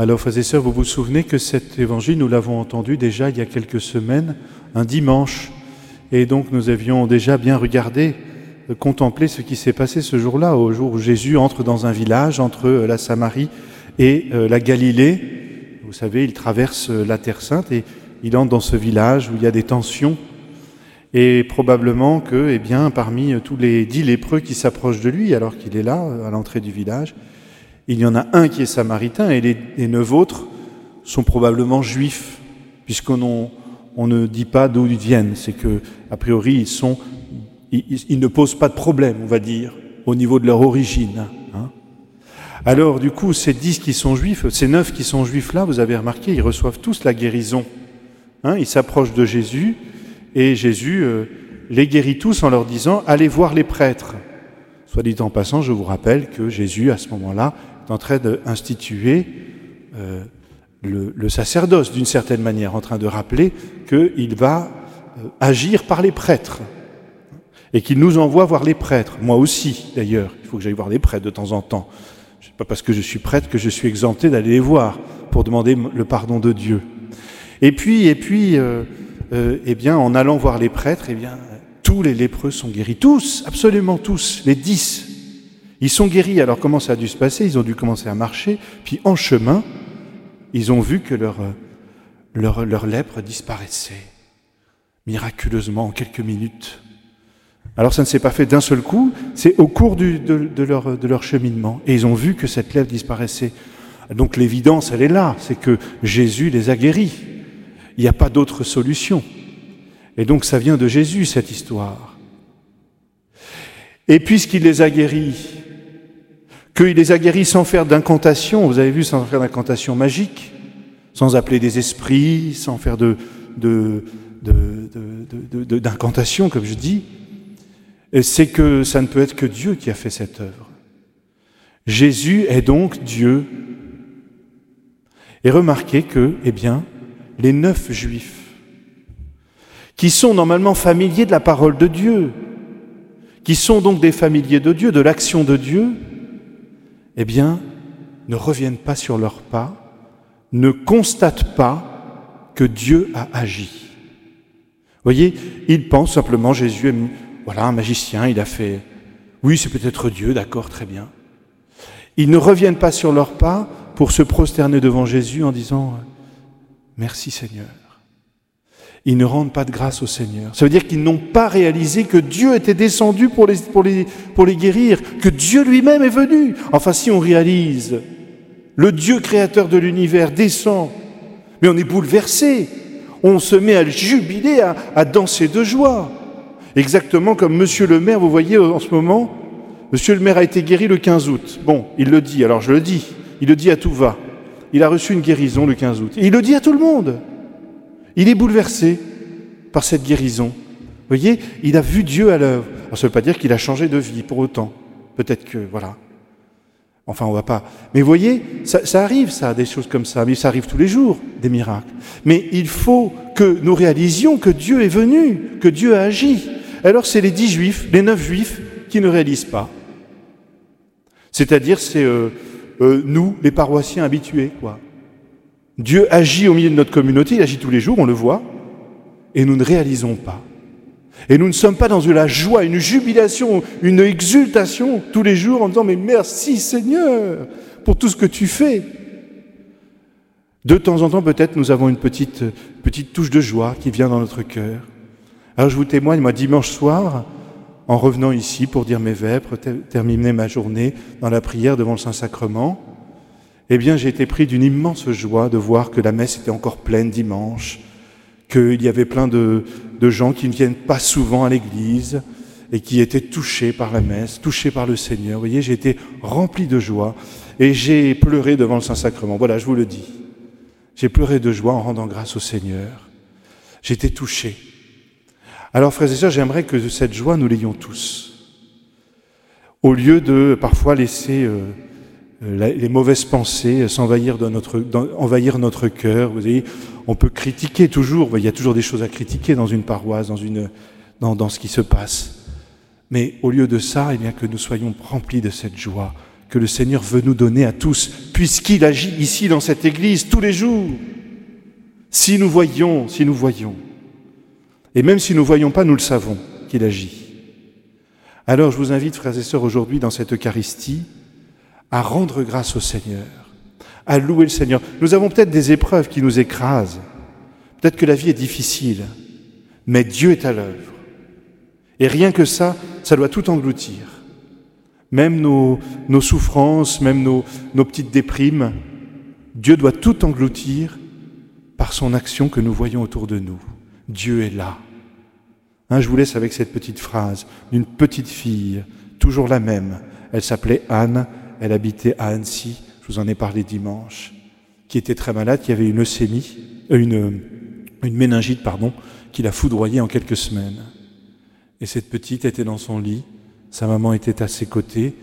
Alors, frères et sœurs, vous vous souvenez que cet évangile, nous l'avons entendu déjà il y a quelques semaines, un dimanche. Et donc, nous avions déjà bien regardé, euh, contemplé ce qui s'est passé ce jour-là, au jour où Jésus entre dans un village entre euh, la Samarie et euh, la Galilée. Vous savez, il traverse la Terre Sainte et il entre dans ce village où il y a des tensions. Et probablement que, eh bien, parmi tous les dix lépreux qui s'approchent de lui, alors qu'il est là, à l'entrée du village, il y en a un qui est samaritain et les, neuf autres sont probablement juifs, puisqu'on on ne dit pas d'où ils viennent. C'est que, a priori, ils, ne posent pas de problème, on va dire, au niveau de leur origine. Hein. Alors, du coup, ces dix qui sont juifs, ces neuf qui sont juifs là, vous avez remarqué, ils reçoivent tous la guérison. Hein. ils s'approchent de Jésus et Jésus euh, les guérit tous en leur disant Allez voir les prêtres. Soit dit en passant, je vous rappelle que Jésus, à ce moment-là, en train d'instituer euh, le, sacerdoce d'une certaine manière, en train de rappeler qu'il va euh, agir par les prêtres et qu'il nous envoie voir les prêtres. Moi aussi, d'ailleurs, il faut que j'aille voir les prêtres de temps en temps. Ce n'est pas parce que je suis prêtre que je suis exempté d'aller les voir pour demander le pardon de Dieu. Et puis, et puis, euh, eh bien, en allant voir les prêtres, eh bien, tous les lépreux sont guéris, tous, absolument tous, les dix ils sont guéris. Alors comment ça a dû se passer? Ils ont dû commencer à marcher. Puis en chemin, ils ont vu que leur, leur, leur lèpre disparaissait miraculeusement en quelques minutes. Alors ça ne s'est pas fait d'un seul coup, c'est au cours du, de, leur, de leur cheminement. Et ils ont vu que cette lèpre disparaissait. Donc l'évidence, elle est là, c'est que Jésus les a guéris. Il n'y a pas d'autre solution. Et donc ça vient de Jésus, cette histoire. Et puisqu'il les a guéris, qu'il les a guéris sans faire d'incantation, vous avez vu, sans faire d'incantation magique, sans appeler des esprits, sans faire de, d'incantation, comme je dis, c'est que ça ne peut être que Dieu qui a fait cette œuvre. Jésus est donc Dieu. Et remarquez que, eh bien, les neuf juifs, qui sont normalement familiers de la parole de Dieu, qui sont donc des familiers de Dieu, de l'action de Dieu, eh bien, ne reviennent pas sur leurs pas, ne constatent pas que Dieu a agi. Vous voyez, ils pensent simplement Jésus est voilà un magicien, il a fait oui, c'est peut-être Dieu, d'accord, très bien. Ils ne reviennent pas sur leurs pas pour se prosterner devant Jésus en disant merci Seigneur. Ils ne rendent pas de grâce au Seigneur. Ça veut dire qu'ils n'ont pas réalisé que Dieu était descendu pour les, guérir, que Dieu lui-même est venu. Enfin, si on réalise, le Dieu créateur de l'univers descend, mais on est bouleversé. On se met à jubiler, à, danser de joie. Exactement comme Monsieur le maire, vous voyez en ce moment, Monsieur le maire a été guéri le 15 août. Bon, il le dit, alors je le dis, il le dit à tout va. Il a reçu une guérison le 15 août. Il le dit à tout le monde. Il est bouleversé par cette guérison. Vous voyez, il a vu Dieu à l'œuvre. Ça ne veut pas dire qu'il a changé de vie pour autant. Peut-être que, voilà. Enfin, on va pas. Mais vous voyez, ça, arrive, ça, des choses comme ça. Mais ça arrive tous les jours, des miracles. Mais il faut que nous réalisions que Dieu est venu, que Dieu a agi. Alors, c'est les dix juifs, les neuf juifs, qui ne réalisent pas. C'est-à-dire, c'est euh, euh, nous, les paroissiens habitués, quoi. Dieu agit au milieu de notre communauté, il agit tous les jours, on le voit, et nous ne réalisons pas. Et nous ne sommes pas dans de la joie, une jubilation, une exultation tous les jours en disant mais merci Seigneur pour tout ce que tu fais. De temps en temps, peut-être, nous avons une petite, touche de joie qui vient dans notre cœur. Alors je vous témoigne, moi, dimanche soir, en revenant ici pour dire mes vêpres, terminer ma journée dans la prière devant le Saint-Sacrement, eh bien j'ai été pris d'une immense joie de voir que la messe était encore pleine dimanche, qu'il y avait plein de, gens qui ne viennent pas souvent à l'église et qui étaient touchés par la messe, touchés par le Seigneur. Vous voyez, j'ai été rempli de joie et j'ai pleuré devant le Saint-Sacrement. Voilà, je vous le dis. J'ai pleuré de joie en rendant grâce au Seigneur. J'ai été touché. Alors, frères et sœurs, j'aimerais que cette joie, nous l'ayons tous. Au lieu de parfois laisser... Euh, les mauvaises pensées s'envahir notre, envahir notre cœur. Vous voyez, on peut critiquer toujours. Il y a toujours des choses à critiquer dans une paroisse, dans, une, dans, dans ce qui se passe. Mais au lieu de ça, eh bien que nous soyons remplis de cette joie que le Seigneur veut nous donner à tous, puisqu'il agit ici dans cette Église tous les jours. Si nous voyons, si nous voyons, et même si nous ne voyons pas, nous le savons qu'il agit. Alors je vous invite, frères et sœurs, aujourd'hui dans cette Eucharistie, à rendre grâce au Seigneur, à louer le Seigneur. Nous avons peut-être des épreuves qui nous écrasent, peut-être que la vie est difficile, mais Dieu est à l'œuvre. Et rien que ça, ça doit tout engloutir. Même nos, nos souffrances, même nos, nos petites déprimes, Dieu doit tout engloutir par son action que nous voyons autour de nous. Dieu est là. Hein, je vous laisse avec cette petite phrase d'une petite fille, toujours la même. Elle s'appelait Anne, elle habitait à Annecy, je vous en ai parlé dimanche, qui était très malade, qui avait une leucémie, euh, une, une méningite, pardon, qui l'a foudroyée en quelques semaines. Et cette petite était dans son lit, sa maman était à ses côtés,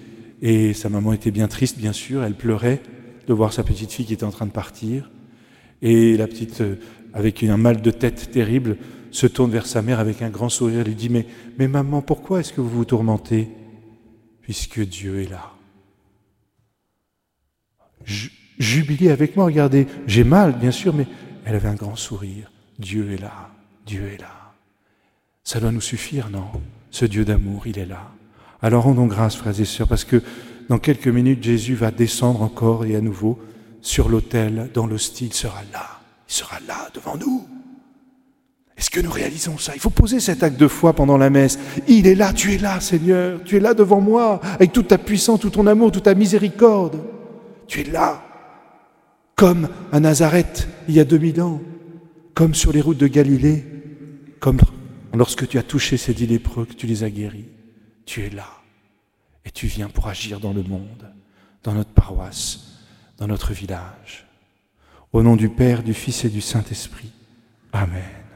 et sa maman était bien triste, bien sûr, elle pleurait de voir sa petite fille qui était en train de partir. Et la petite, euh, avec un mal de tête terrible, se tourne vers sa mère avec un grand sourire et lui dit, mais maman, pourquoi est-ce que vous vous tourmentez? Puisque Dieu est là. Jubilez avec moi, regardez, j'ai mal, bien sûr, mais elle avait un grand sourire. Dieu est là, Dieu est là. Ça doit nous suffire, non? Ce Dieu d'amour, il est là. Alors rendons grâce, frères et sœurs, parce que dans quelques minutes, Jésus va descendre encore et à nouveau sur l'autel, dans l'hostie, il sera là. Il sera là devant nous. Est-ce que nous réalisons ça? Il faut poser cet acte de foi pendant la messe. Il est là, tu es là, Seigneur. Tu es là devant moi, avec toute ta puissance, tout ton amour, toute ta miséricorde. Tu es là, comme à Nazareth il y a 2000 ans, comme sur les routes de Galilée, comme lorsque tu as touché ces dix lépreux, que tu les as guéris. Tu es là. Et tu viens pour agir dans le monde, dans notre paroisse, dans notre village. Au nom du Père, du Fils et du Saint-Esprit. Amen.